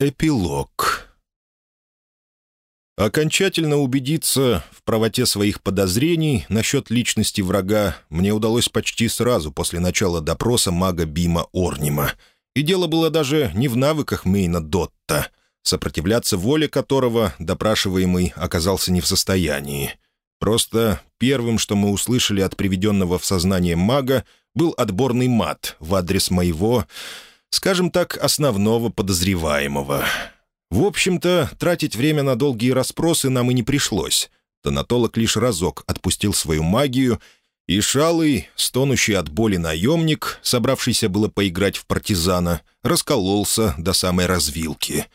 Эпилог Окончательно убедиться в правоте своих подозрений насчет личности врага мне удалось почти сразу после начала допроса мага Бима Орнима. И дело было даже не в навыках Мейна Дотта, сопротивляться воле которого допрашиваемый оказался не в состоянии. Просто первым, что мы услышали от приведенного в сознание мага, был отборный мат в адрес моего, скажем так, основного подозреваемого — в общем-то, тратить время на долгие расспросы нам и не пришлось. Тонатолог лишь разок отпустил свою магию, и шалый, стонущий от боли наемник, собравшийся было поиграть в партизана, раскололся до самой развилки.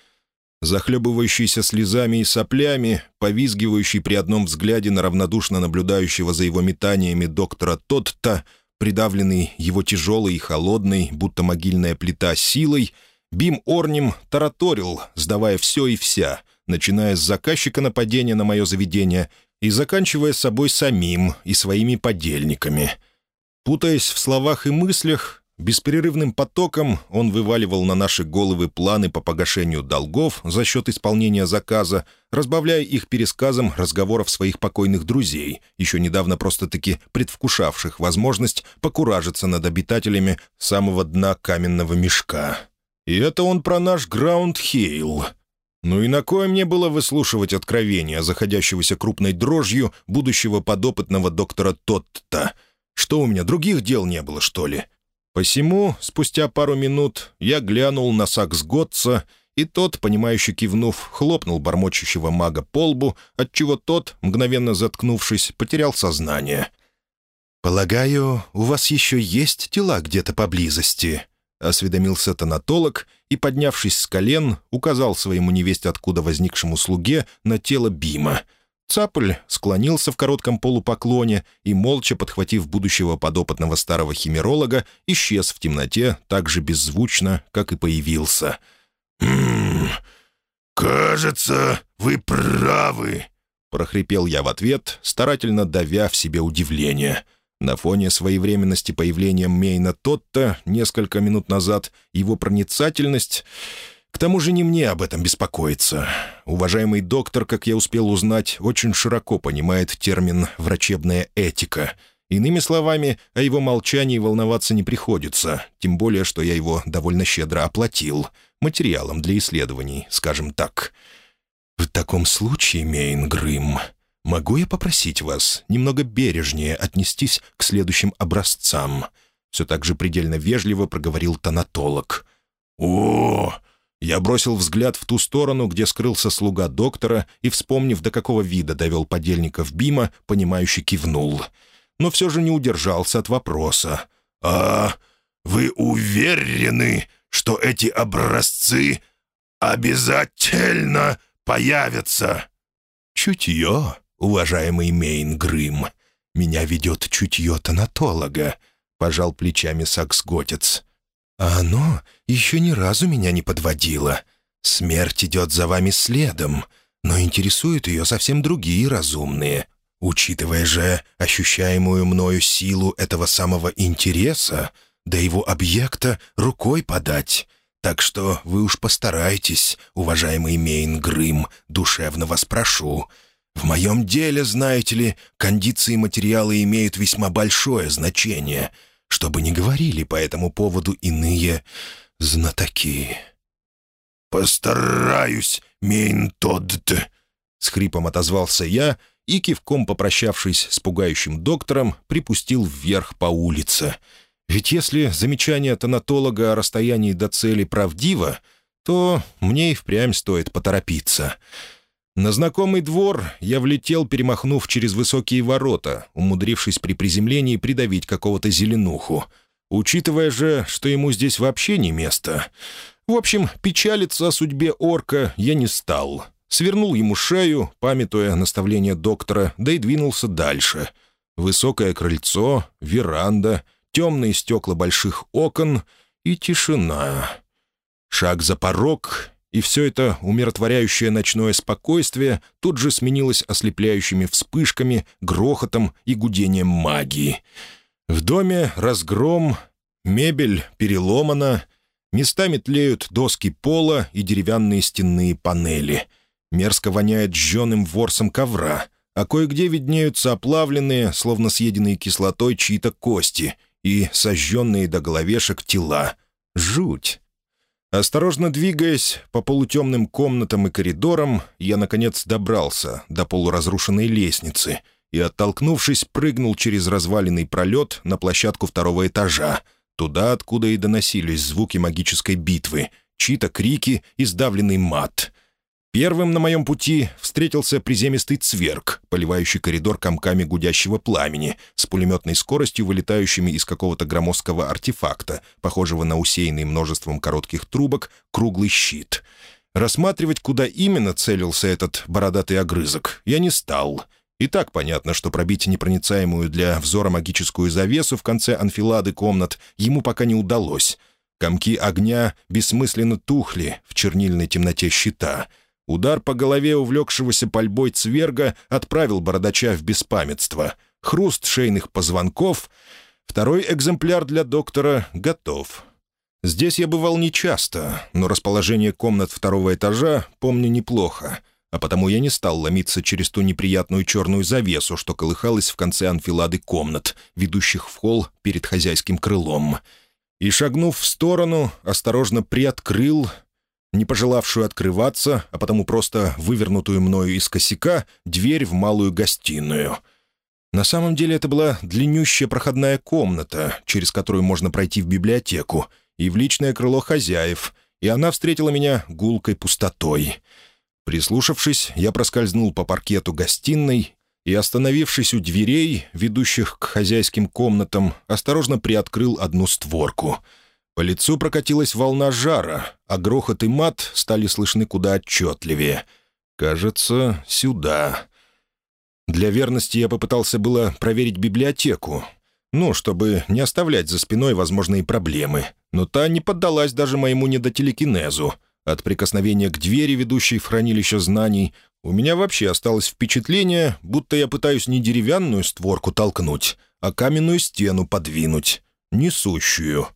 Захлебывающийся слезами и соплями, повизгивающий при одном взгляде на равнодушно наблюдающего за его метаниями доктора Тотта, придавленный его тяжелой и холодной, будто могильная плита, силой — Бим Орним тараторил, сдавая все и вся, начиная с заказчика нападения на мое заведение и заканчивая собой самим и своими подельниками. Путаясь в словах и мыслях, беспрерывным потоком он вываливал на наши головы планы по погашению долгов за счет исполнения заказа, разбавляя их пересказом разговоров своих покойных друзей, еще недавно просто-таки предвкушавших возможность покуражиться над обитателями самого дна каменного мешка. И это он про наш Граунд Хейл. Ну и на кое мне было выслушивать откровения, заходящегося крупной дрожью будущего подопытного доктора Тотта? Что у меня, других дел не было, что ли? Посему, спустя пару минут, я глянул на Сакс Готца, и тот, понимающе кивнув, хлопнул бормочущего мага по лбу, отчего тот, мгновенно заткнувшись, потерял сознание. «Полагаю, у вас еще есть тела где-то поблизости?» — осведомился тонатолог и, поднявшись с колен, указал своему невесть откуда возникшему слуге на тело Бима. Цапль склонился в коротком полупоклоне и, молча подхватив будущего подопытного старого химеролога, исчез в темноте так же беззвучно, как и появился. «Ммм, кажется, вы правы», — прохрипел я в ответ, старательно давя в себе удивление — на фоне своевременности появления Мейна Тотта несколько минут назад его проницательность... К тому же не мне об этом беспокоиться. Уважаемый доктор, как я успел узнать, очень широко понимает термин «врачебная этика». Иными словами, о его молчании волноваться не приходится, тем более, что я его довольно щедро оплатил. Материалом для исследований, скажем так. «В таком случае, Мейн Грым, «Могу я попросить вас немного бережнее отнестись к следующим образцам?» Все так же предельно вежливо проговорил тонатолог. «О!» Я бросил взгляд в ту сторону, где скрылся слуга доктора, и, вспомнив, до какого вида довел подельников Бима, понимающе кивнул. Но все же не удержался от вопроса. «А вы уверены, что эти образцы обязательно появятся?» «Чутье», уважаемый Мейн Грым. Меня ведет чутье тонатолога», — пожал плечами Сакс-Готец. «А оно еще ни разу меня не подводило. Смерть идет за вами следом, но интересуют ее совсем другие разумные. Учитывая же ощущаемую мною силу этого самого интереса, до его объекта рукой подать». Так что вы уж постарайтесь, уважаемый Мейн Грым, душевно вас прошу. В моем деле, знаете ли, кондиции материала имеют весьма большое значение, чтобы не говорили по этому поводу иные знатоки. «Постараюсь, мейн Тодд», — с хрипом отозвался я и, кивком попрощавшись с пугающим доктором, припустил вверх по улице. Ведь если замечание тонатолога о расстоянии до цели правдиво, то мне и впрямь стоит поторопиться — на знакомый двор я влетел, перемахнув через высокие ворота, умудрившись при приземлении придавить какого-то зеленуху. Учитывая же, что ему здесь вообще не место. В общем, печалиться о судьбе орка я не стал. Свернул ему шею, памятуя наставление доктора, да и двинулся дальше. Высокое крыльцо, веранда, темные стекла больших окон и тишина. Шаг за порог, и все это умиротворяющее ночное спокойствие тут же сменилось ослепляющими вспышками, грохотом и гудением магии. В доме разгром, мебель переломана, Местами тлеют доски пола и деревянные стенные панели. Мерзко воняет жженым ворсом ковра, а кое-где виднеются оплавленные, словно съеденные кислотой, чьи-то кости и сожженные до головешек тела. Жуть! Осторожно двигаясь по полутемным комнатам и коридорам, я, наконец, добрался до полуразрушенной лестницы и, оттолкнувшись, прыгнул через разваленный пролет на площадку второго этажа, туда, откуда и доносились звуки магической битвы, чьи-то крики и сдавленный мат. Первым на моем пути встретился приземистый цверк, поливающий коридор комками гудящего пламени, с пулеметной скоростью, вылетающими из какого-то громоздкого артефакта, похожего на усеянный множеством коротких трубок, круглый щит. Рассматривать, куда именно целился этот бородатый огрызок, я не стал. И так понятно, что пробить непроницаемую для взора магическую завесу в конце анфилады комнат ему пока не удалось. Комки огня бессмысленно тухли в чернильной темноте щита — Удар по голове увлекшегося пальбой цверга отправил бородача в беспамятство. Хруст шейных позвонков. Второй экземпляр для доктора готов. Здесь я бывал нечасто, но расположение комнат второго этажа помню неплохо, а потому я не стал ломиться через ту неприятную черную завесу, что колыхалась в конце анфилады комнат, ведущих в холл перед хозяйским крылом. И, шагнув в сторону, осторожно приоткрыл не пожелавшую открываться, а потому просто вывернутую мною из косяка, дверь в малую гостиную. На самом деле это была длиннющая проходная комната, через которую можно пройти в библиотеку, и в личное крыло хозяев, и она встретила меня гулкой пустотой. Прислушавшись, я проскользнул по паркету гостиной и, остановившись у дверей, ведущих к хозяйским комнатам, осторожно приоткрыл одну створку — по лицу прокатилась волна жара, а грохот и мат стали слышны куда отчетливее. «Кажется, сюда». Для верности я попытался было проверить библиотеку, ну, чтобы не оставлять за спиной возможные проблемы, но та не поддалась даже моему недотелекинезу. От прикосновения к двери, ведущей в хранилище знаний, у меня вообще осталось впечатление, будто я пытаюсь не деревянную створку толкнуть, а каменную стену подвинуть, несущую.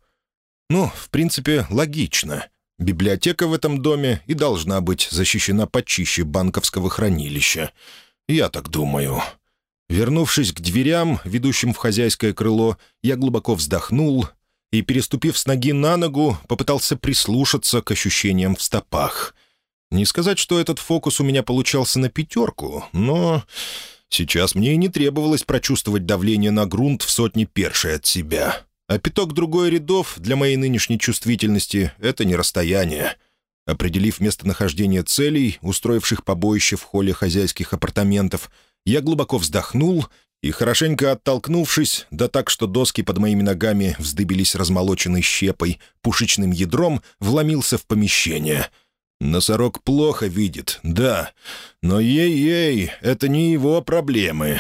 Ну, в принципе, логично. Библиотека в этом доме и должна быть защищена почище банковского хранилища. Я так думаю. Вернувшись к дверям, ведущим в хозяйское крыло, я глубоко вздохнул и, переступив с ноги на ногу, попытался прислушаться к ощущениям в стопах. Не сказать, что этот фокус у меня получался на пятерку, но сейчас мне и не требовалось прочувствовать давление на грунт в сотни першей от себя. А пяток другой рядов для моей нынешней чувствительности — это не расстояние. Определив местонахождение целей, устроивших побоище в холле хозяйских апартаментов, я глубоко вздохнул и, хорошенько оттолкнувшись, да так, что доски под моими ногами вздыбились размолоченной щепой, пушечным ядром, вломился в помещение. Носорог плохо видит, да, но ей-ей, это не его проблемы.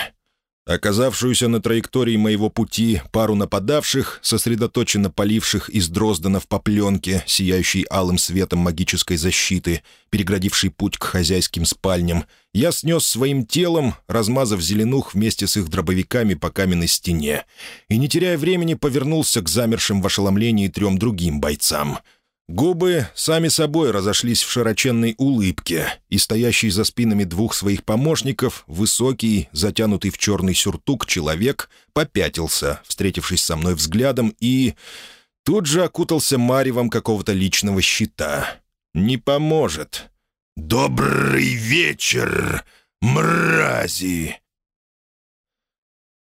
Оказавшуюся на траектории моего пути пару нападавших, сосредоточенно поливших из Дроздана по пленке, сияющей алым светом магической защиты, переградившей путь к хозяйским спальням, я снес своим телом, размазав зеленух вместе с их дробовиками по каменной стене, и, не теряя времени, повернулся к замершим в ошеломлении трем другим бойцам — Губы сами собой разошлись в широченной улыбке, и стоящий за спинами двух своих помощников, высокий, затянутый в черный сюртук человек, попятился, встретившись со мной взглядом, и... Тут же окутался маревом какого-то личного щита. «Не поможет». «Добрый вечер, мрази!»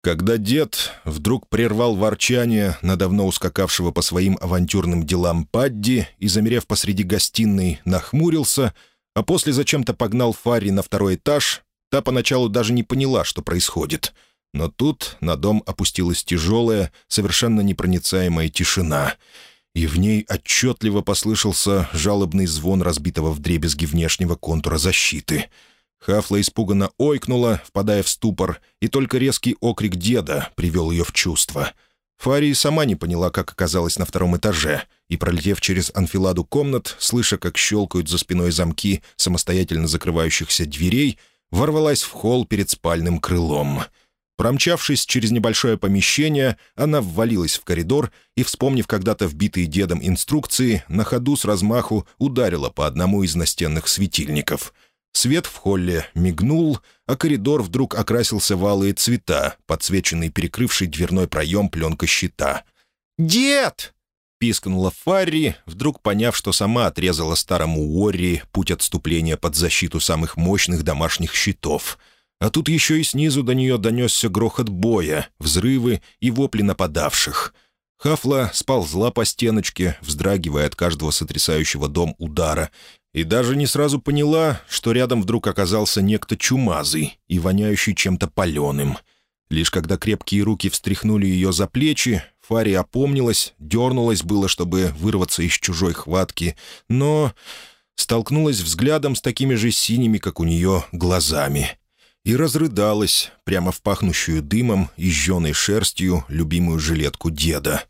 Когда дед вдруг прервал ворчание на давно ускакавшего по своим авантюрным делам Падди и, замерев посреди гостиной, нахмурился, а после зачем-то погнал Фарри на второй этаж, та поначалу даже не поняла, что происходит. Но тут на дом опустилась тяжелая, совершенно непроницаемая тишина, и в ней отчетливо послышался жалобный звон разбитого вдребезги внешнего контура защиты — Хафла испуганно ойкнула, впадая в ступор, и только резкий окрик деда привел ее в чувство. Фария сама не поняла, как оказалась на втором этаже, и, пролетев через анфиладу комнат, слыша, как щелкают за спиной замки самостоятельно закрывающихся дверей, ворвалась в холл перед спальным крылом. Промчавшись через небольшое помещение, она ввалилась в коридор и, вспомнив когда-то вбитые дедом инструкции, на ходу с размаху ударила по одному из настенных светильников. Свет в холле мигнул, а коридор вдруг окрасился в алые цвета, подсвеченный перекрывший дверной проем пленка щита. «Дед!» — пискнула Фарри, вдруг поняв, что сама отрезала старому Уорри путь отступления под защиту самых мощных домашних щитов — а тут еще и снизу до нее донесся грохот боя, взрывы и вопли нападавших. Хафла сползла по стеночке, вздрагивая от каждого сотрясающего дом удара, и даже не сразу поняла, что рядом вдруг оказался некто чумазый и воняющий чем-то паленым. Лишь когда крепкие руки встряхнули ее за плечи, Фари опомнилась, дернулась было, чтобы вырваться из чужой хватки, но столкнулась взглядом с такими же синими, как у нее, глазами — и разрыдалась прямо в пахнущую дымом и жженой шерстью любимую жилетку деда.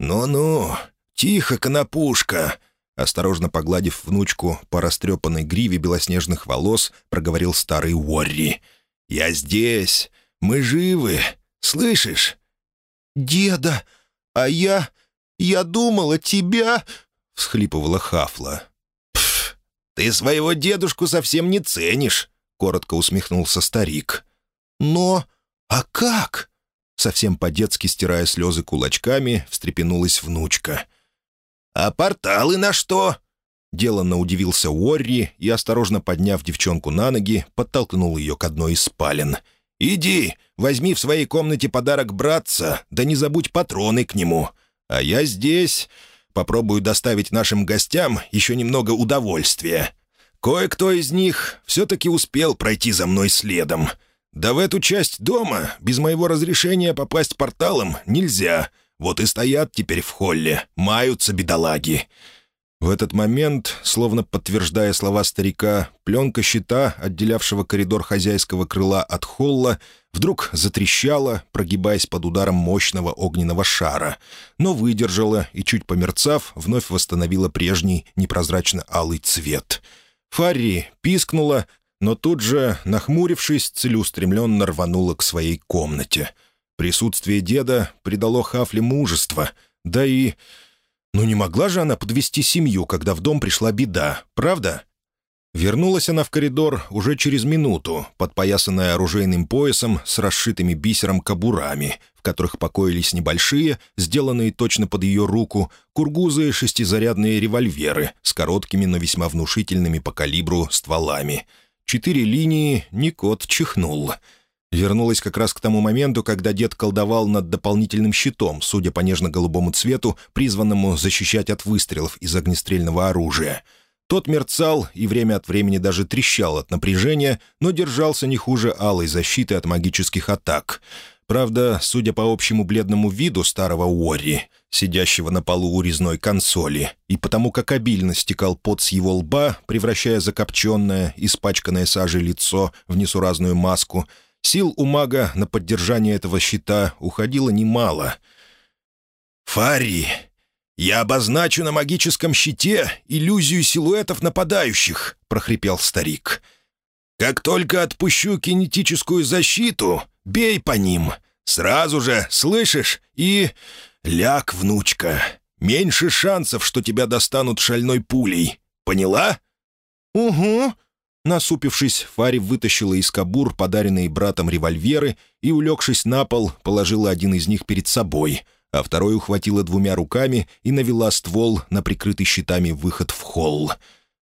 «Ну-ну, тихо, конопушка!» Осторожно погладив внучку по растрепанной гриве белоснежных волос, проговорил старый Уорри. «Я здесь! Мы живы! Слышишь?» «Деда! А я... я думала, тебя...» — всхлипывала Хафла. «Пф, ты своего дедушку совсем не ценишь!» — коротко усмехнулся старик. «Но... а как?» Совсем по-детски стирая слезы кулачками, встрепенулась внучка. «А порталы на что?» Деланно удивился Уорри и, осторожно подняв девчонку на ноги, подтолкнул ее к одной из спален. «Иди, возьми в своей комнате подарок братца, да не забудь патроны к нему. А я здесь. Попробую доставить нашим гостям еще немного удовольствия». Кое-кто из них все-таки успел пройти за мной следом. Да в эту часть дома без моего разрешения попасть порталом нельзя. Вот и стоят теперь в холле, маются бедолаги». В этот момент, словно подтверждая слова старика, пленка щита, отделявшего коридор хозяйского крыла от холла, вдруг затрещала, прогибаясь под ударом мощного огненного шара, но выдержала и, чуть померцав, вновь восстановила прежний непрозрачно-алый цвет — Фарри пискнула, но тут же, нахмурившись, целеустремленно рванула к своей комнате. Присутствие деда придало Хафле мужество, да и... Ну не могла же она подвести семью, когда в дом пришла беда, правда? Вернулась она в коридор уже через минуту, подпоясанная оружейным поясом с расшитыми бисером кобурами, в которых покоились небольшие, сделанные точно под ее руку, кургузы шестизарядные револьверы с короткими, но весьма внушительными по калибру стволами. Четыре линии, Никот чихнул. Вернулась как раз к тому моменту, когда дед колдовал над дополнительным щитом, судя по нежно-голубому цвету, призванному защищать от выстрелов из огнестрельного оружия — тот мерцал и время от времени даже трещал от напряжения, но держался не хуже алой защиты от магических атак. Правда, судя по общему бледному виду старого Уорри, сидящего на полу у резной консоли, и потому как обильно стекал пот с его лба, превращая закопченное, испачканное сажей лицо в несуразную маску, сил у мага на поддержание этого щита уходило немало. «Фари!» «Я обозначу на магическом щите иллюзию силуэтов нападающих», — прохрипел старик. «Как только отпущу кинетическую защиту, бей по ним. Сразу же, слышишь? И... ляг, внучка. Меньше шансов, что тебя достанут шальной пулей. Поняла?» «Угу», Насупившись, Фари вытащила из кабур подаренные братом револьверы и, улегшись на пол, положила один из них перед собой, а второй ухватила двумя руками и навела ствол на прикрытый щитами выход в холл.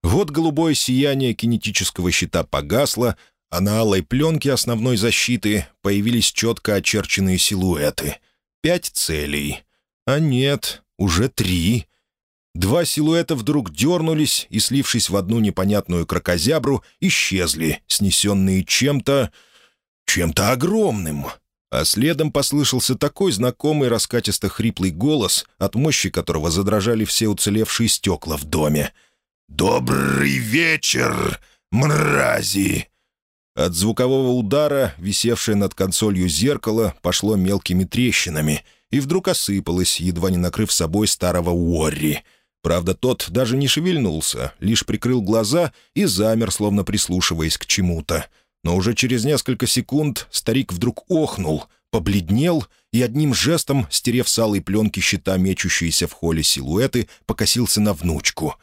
Вот голубое сияние кинетического щита погасло, а на алой пленке основной защиты появились четко очерченные силуэты. Пять целей. А нет, уже три. Два силуэта вдруг дернулись и, слившись в одну непонятную крокозябру, исчезли, снесенные чем-то... чем-то огромным. А следом послышался такой знакомый раскатисто-хриплый голос, от мощи которого задрожали все уцелевшие стекла в доме. «Добрый вечер, мрази!» От звукового удара, висевшее над консолью зеркало, пошло мелкими трещинами и вдруг осыпалось, едва не накрыв собой старого Уорри. Правда, тот даже не шевельнулся, лишь прикрыл глаза и замер, словно прислушиваясь к чему-то. но уже через несколько секунд старик вдруг охнул, побледнел и одним жестом, стерев с пленки щита мечущиеся в холле силуэты, покосился на внучку.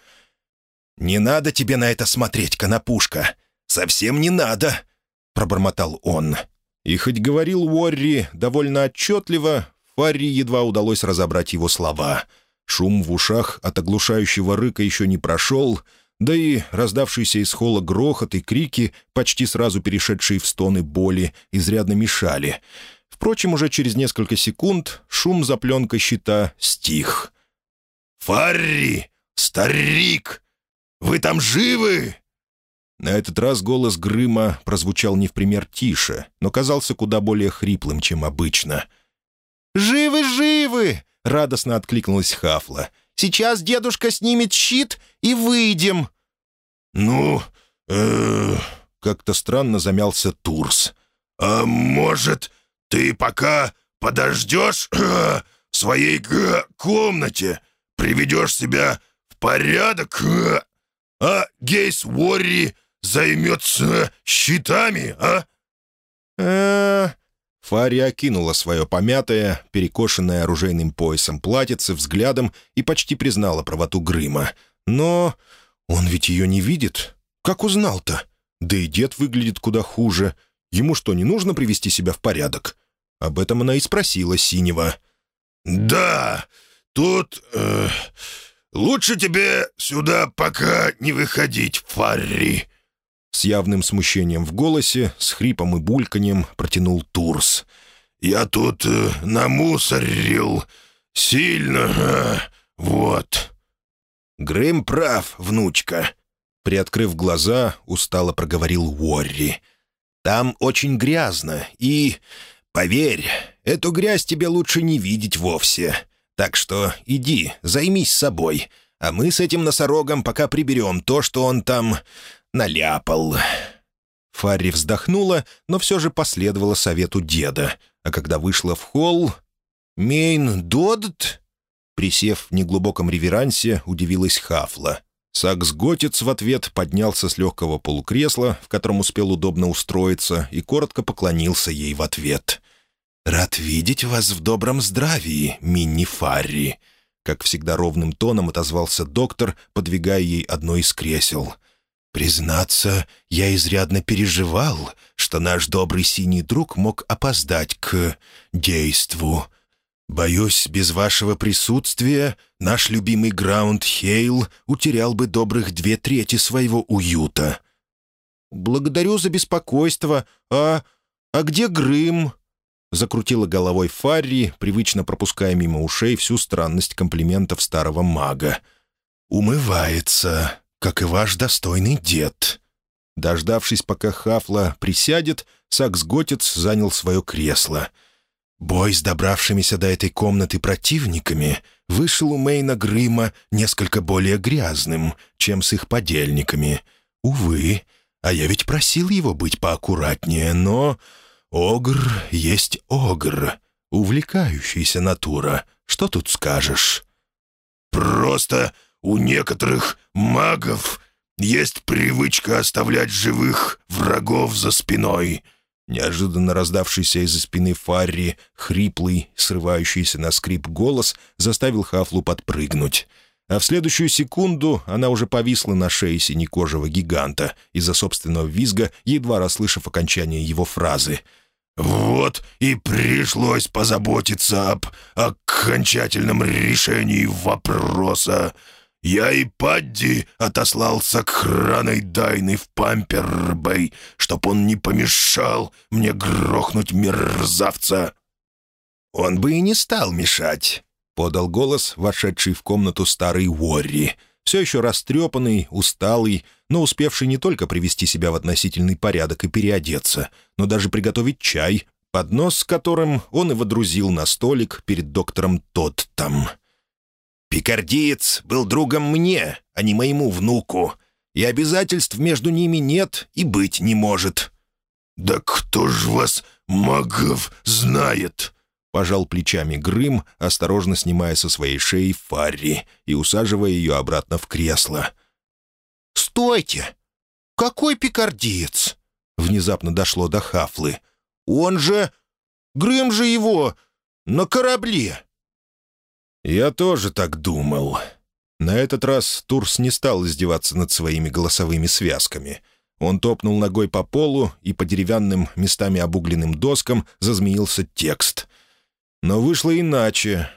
«Не надо тебе на это смотреть, конопушка! Совсем не надо!» — пробормотал он. И хоть говорил Уорри довольно отчетливо, Фарри едва удалось разобрать его слова. Шум в ушах от оглушающего рыка еще не прошел, да и раздавшиеся из холла грохот и крики, почти сразу перешедшие в стоны боли, изрядно мешали. Впрочем, уже через несколько секунд шум за пленкой щита стих. «Фарри! Старик! Вы там живы?» На этот раз голос Грыма прозвучал не в пример тише, но казался куда более хриплым, чем обычно. «Живы, живы!» — радостно откликнулась Хафла. «Сейчас дедушка снимет щит, и выйдем». «Ну, э как-то странно замялся Турс. «А может, ты пока подождешь в своей комнате, приведешь себя в порядок, а Гейс Уорри займется щитами, а?» э Фари окинула свое помятое, перекошенное оружейным поясом платьице взглядом и почти признала правоту Грыма. Но он ведь ее не видит. Как узнал-то? Да и дед выглядит куда хуже. Ему что, не нужно привести себя в порядок? Об этом она и спросила Синего. «Да, тут... Э, лучше тебе сюда пока не выходить, Фарри», с явным смущением в голосе, с хрипом и бульканьем протянул Турс. «Я тут э, намусорил. Сильно. Э, вот». «Грэм прав, внучка», — приоткрыв глаза, устало проговорил Уорри. «Там очень грязно, и, поверь, эту грязь тебе лучше не видеть вовсе. Так что иди, займись собой, а мы с этим носорогом пока приберем то, что он там наляпал». Фарри вздохнула, но все же последовала совету деда, а когда вышла в холл... «Мейн Додт?» Присев в неглубоком реверансе, удивилась Хафла. Сакс-готец в ответ поднялся с легкого полукресла, в котором успел удобно устроиться, и коротко поклонился ей в ответ. «Рад видеть вас в добром здравии, Минни Фарри», — как всегда ровным тоном отозвался доктор, подвигая ей одно из кресел. Признаться, я изрядно переживал, что наш добрый синий друг мог опоздать к действу. Боюсь, без вашего присутствия наш любимый Граунд Хейл утерял бы добрых две трети своего уюта. «Благодарю за беспокойство. А... а где Грым?» Закрутила головой Фарри, привычно пропуская мимо ушей всю странность комплиментов старого мага. «Умывается», как и ваш достойный дед». Дождавшись, пока Хафла присядет, Сакс-Готец занял свое кресло. Бой с добравшимися до этой комнаты противниками вышел у Мейна Грыма несколько более грязным, чем с их подельниками. Увы, а я ведь просил его быть поаккуратнее, но... Огр есть огр, увлекающаяся натура. Что тут скажешь?» «Просто у некоторых магов есть привычка оставлять живых врагов за спиной». Неожиданно раздавшийся из-за спины Фарри, хриплый, срывающийся на скрип голос, заставил Хафлу подпрыгнуть. А в следующую секунду она уже повисла на шее синекожего гиганта, из-за собственного визга, едва расслышав окончание его фразы. «Вот и пришлось позаботиться об окончательном решении вопроса. Я и Падди отослался к храной Дайны в Пампербэй, чтоб он не помешал мне грохнуть мерзавца». «Он бы и не стал мешать», — подал голос, вошедший в комнату старый Уорри, все еще растрепанный, усталый, но успевший не только привести себя в относительный порядок и переодеться, но даже приготовить чай, поднос с которым он и водрузил на столик перед доктором Тоттом. Пикардиец был другом мне, а не моему внуку, и обязательств между ними нет и быть не может». «Да кто ж вас, магов, знает?» Пожал плечами Грым, осторожно снимая со своей шеи Фарри и усаживая ее обратно в кресло. «Стойте! Какой пикардиец?» Внезапно дошло до Хафлы. «Он же... Грым же его... на корабле!» Я тоже так думал. На этот раз Турс не стал издеваться над своими голосовыми связками. Он топнул ногой по полу, и по деревянным, местами обугленным доскам зазмеился текст. Но вышло иначе.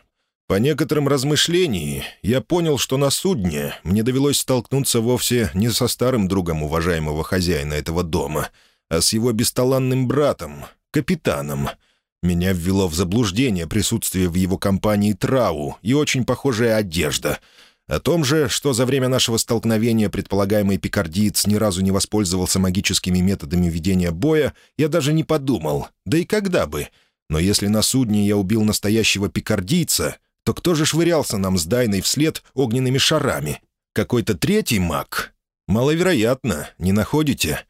По некоторым размышлениям я понял, что на судне мне довелось столкнуться вовсе не со старым другом уважаемого хозяина этого дома, а с его бесталанным братом, капитаном. Меня ввело в заблуждение присутствие в его компании Трау и очень похожая одежда — о том же, что за время нашего столкновения предполагаемый пикардиец ни разу не воспользовался магическими методами ведения боя, я даже не подумал, да и когда бы. Но если на судне я убил настоящего пикардийца, то кто же швырялся нам с Дайной вслед огненными шарами? Какой-то третий маг? Маловероятно, не находите?»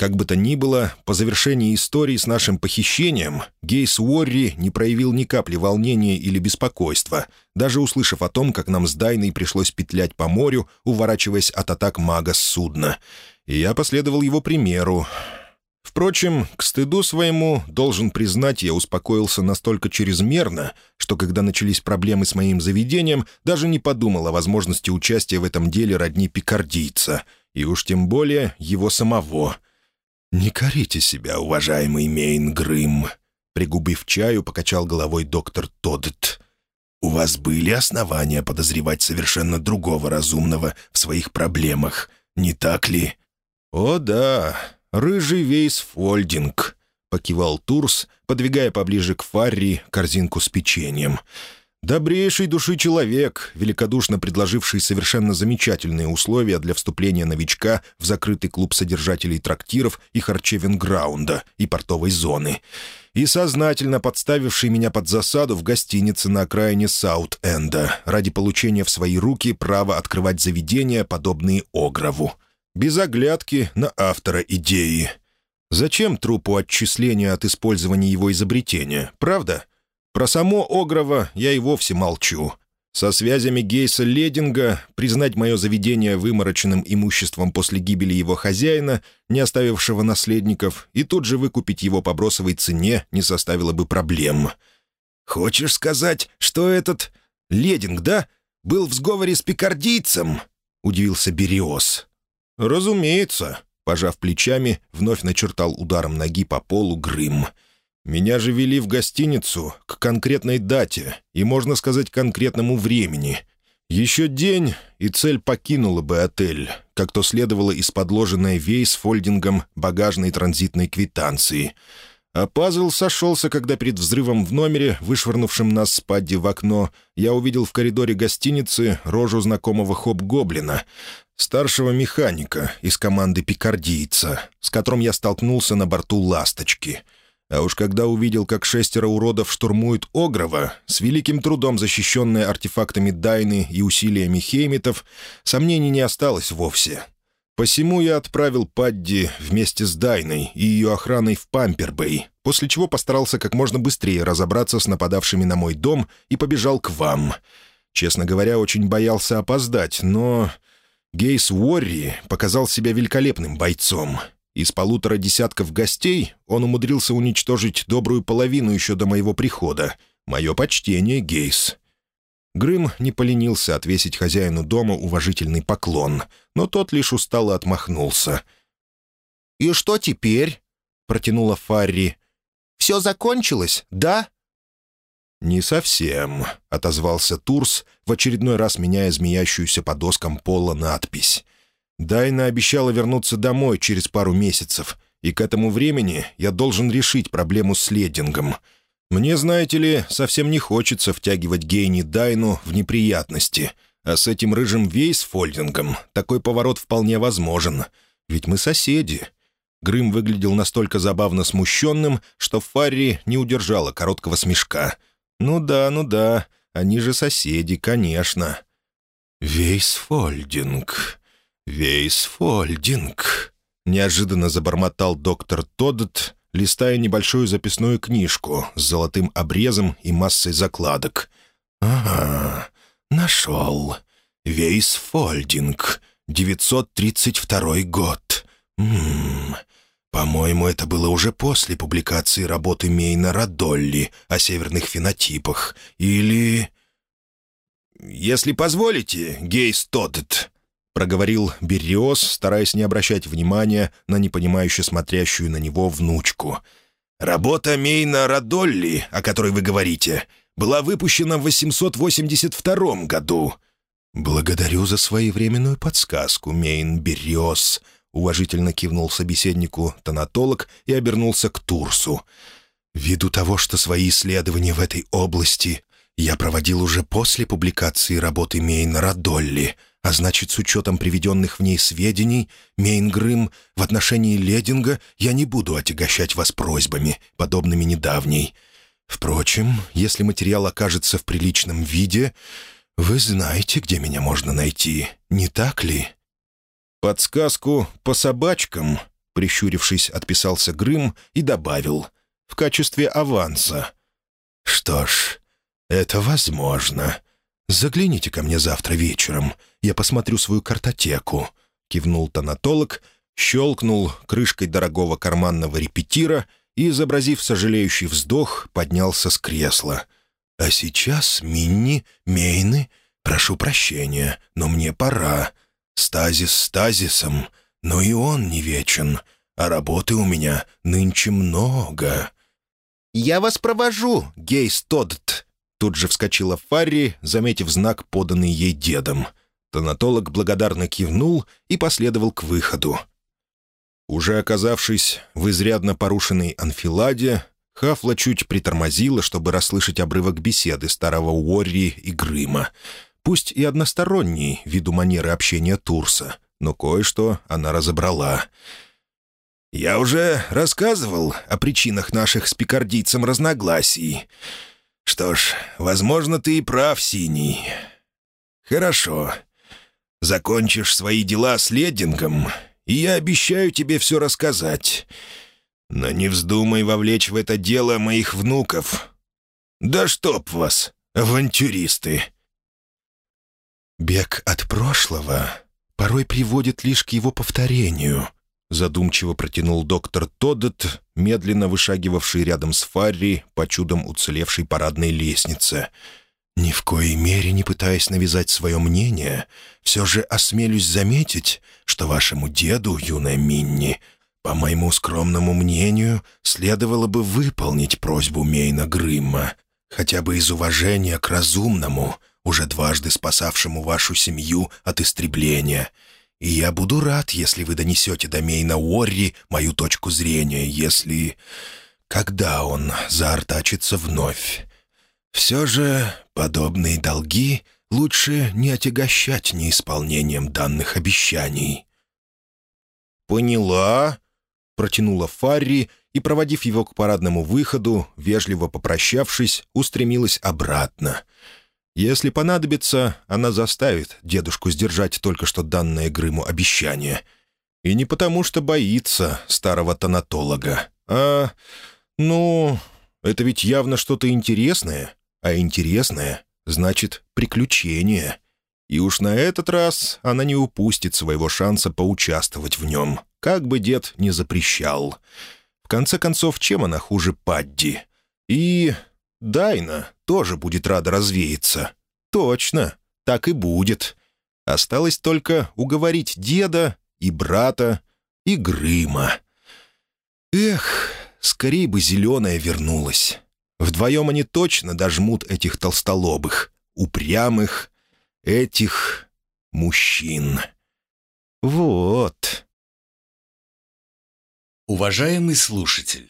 Как бы то ни было, по завершении истории с нашим похищением Гейс Уорри не проявил ни капли волнения или беспокойства, даже услышав о том, как нам с Дайной пришлось петлять по морю, уворачиваясь от атак мага с судна. И я последовал его примеру. Впрочем, к стыду своему, должен признать, я успокоился настолько чрезмерно, что когда начались проблемы с моим заведением, даже не подумал о возможности участия в этом деле родни пикардийца, и уж тем более его самого — «Не корите себя, уважаемый Мейн Грым», — пригубив чаю, покачал головой доктор Тоддет. «У вас были основания подозревать совершенно другого разумного в своих проблемах, не так ли?» «О да, рыжий вейс Фольдинг», — покивал Турс, подвигая поближе к Фарри корзинку с печеньем. Добрейший души человек, великодушно предложивший совершенно замечательные условия для вступления новичка в закрытый клуб содержателей трактиров и харчевен Граунда и портовой зоны, и сознательно подставивший меня под засаду в гостинице на окраине Саут-Энда ради получения в свои руки права открывать заведения, подобные Огрову. Без оглядки на автора идеи. Зачем трупу отчисления от использования его изобретения, правда? Про само Огрова я и вовсе молчу. Со связями Гейса Лединга признать мое заведение вымороченным имуществом после гибели его хозяина, не оставившего наследников, и тут же выкупить его по бросовой цене не составило бы проблем. «Хочешь сказать, что этот Лединг, да, был в сговоре с пикардийцем?» — удивился Бериос. «Разумеется», — пожав плечами, вновь начертал ударом ноги по полу Грым — меня же вели в гостиницу к конкретной дате и, можно сказать, конкретному времени. Еще день, и цель покинула бы отель, как то следовало из подложенной вейс фольдингом багажной транзитной квитанции. А пазл сошелся, когда перед взрывом в номере, вышвырнувшим нас с Падди в окно, я увидел в коридоре гостиницы рожу знакомого хоп-гоблина, старшего механика из команды пикардийца, с которым я столкнулся на борту «Ласточки». А уж когда увидел, как шестеро уродов штурмуют Огрова, с великим трудом защищенные артефактами Дайны и усилиями хеймитов, сомнений не осталось вовсе. Посему я отправил Падди вместе с Дайной и ее охраной в Пампербэй, после чего постарался как можно быстрее разобраться с нападавшими на мой дом и побежал к вам. Честно говоря, очень боялся опоздать, но... Гейс Уорри показал себя великолепным бойцом — из полутора десятков гостей он умудрился уничтожить добрую половину еще до моего прихода. Мое почтение, Гейс. Грым не поленился отвесить хозяину дома уважительный поклон, но тот лишь устало отмахнулся. «И что теперь?» — протянула Фарри. «Все закончилось, да?» «Не совсем», — отозвался Турс, в очередной раз меняя змеящуюся по доскам пола надпись. Дайна обещала вернуться домой через пару месяцев, и к этому времени я должен решить проблему с ледингом. Мне, знаете ли, совсем не хочется втягивать Гейни Дайну в неприятности, а с этим рыжим Вейсфольдингом такой поворот вполне возможен, ведь мы соседи». Грым выглядел настолько забавно смущенным, что Фарри не удержала короткого смешка. «Ну да, ну да, они же соседи, конечно». «Вейсфольдинг», «Вейсфольдинг», — неожиданно забормотал доктор Тоддет, листая небольшую записную книжку с золотым обрезом и массой закладок. «Ага, нашел. Вейсфольдинг, 932 год. Ммм, По-моему, это было уже после публикации работы Мейна Радолли о северных фенотипах. Или... «Если позволите, Гейс Тоддет», — проговорил Берриос, стараясь не обращать внимания на непонимающе смотрящую на него внучку. «Работа Мейна Радолли, о которой вы говорите, была выпущена в 882 году». «Благодарю за своевременную подсказку, Мейн Берриос», — уважительно кивнул собеседнику тонатолог и обернулся к Турсу. «Ввиду того, что свои исследования в этой области я проводил уже после публикации работы Мейна Радолли, а значит, с учетом приведенных в ней сведений, Мейнгрым в отношении Лединга я не буду отягощать вас просьбами, подобными недавней. Впрочем, если материал окажется в приличном виде, вы знаете, где меня можно найти, не так ли?» «Подсказку по собачкам», — прищурившись, отписался Грым и добавил, «в качестве аванса». «Что ж, это возможно. Загляните ко мне завтра вечером, я посмотрю свою картотеку», — кивнул тонатолог, щелкнул крышкой дорогого карманного репетира и, изобразив сожалеющий вздох, поднялся с кресла. «А сейчас, Минни, Мейны, прошу прощения, но мне пора. Стазис стазисом, но и он не вечен, а работы у меня нынче много». «Я вас провожу, Гейс Тодд!» Тут же вскочила Фарри, заметив знак, поданный ей дедом. Тонатолог благодарно кивнул и последовал к выходу. Уже оказавшись в изрядно порушенной анфиладе, Хафла чуть притормозила, чтобы расслышать обрывок беседы старого Уорри и Грыма — пусть и односторонний, ввиду манеры общения Турса, но кое-что она разобрала. «Я уже рассказывал о причинах наших с пикардийцем разногласий. Что ж, возможно, ты и прав, Синий. Хорошо. Закончишь свои дела с Леддингом, и я обещаю тебе все рассказать. Но не вздумай вовлечь в это дело моих внуков. Да чтоб вас, авантюристы!» «Бег от прошлого порой приводит лишь к его повторению», задумчиво протянул доктор Тоддет, медленно вышагивавший рядом с Фарри по чудом уцелевшей парадной лестнице. «Ни в коей мере не пытаясь навязать свое мнение, все же осмелюсь заметить, что вашему деду, юная Минни, по моему скромному мнению, следовало бы выполнить просьбу Мейна Грымма, хотя бы из уважения к разумному, уже дважды спасавшему вашу семью от истребления. И я буду рад, если вы донесете до Мейна Уорри мою точку зрения, если... Когда он заортачится вновь. Все же подобные долги лучше не отягощать неисполнением данных обещаний». «Поняла», — протянула Фарри и, проводив его к парадному выходу, вежливо попрощавшись, устремилась обратно — если понадобится, она заставит дедушку сдержать только что данное Грыму обещание. И не потому, что боится старого тонатолога, а... Ну, это ведь явно что-то интересное, а интересное значит приключение. И уж на этот раз она не упустит своего шанса поучаствовать в нем, как бы дед не запрещал. В конце концов, чем она хуже Падди? И Дайна тоже будет рада развеяться. Точно, так и будет. Осталось только уговорить деда и брата, и Грыма. Эх, скорее бы зеленая вернулась. Вдвоем они точно дожмут этих толстолобых, упрямых, этих мужчин. Вот. Уважаемый слушатель,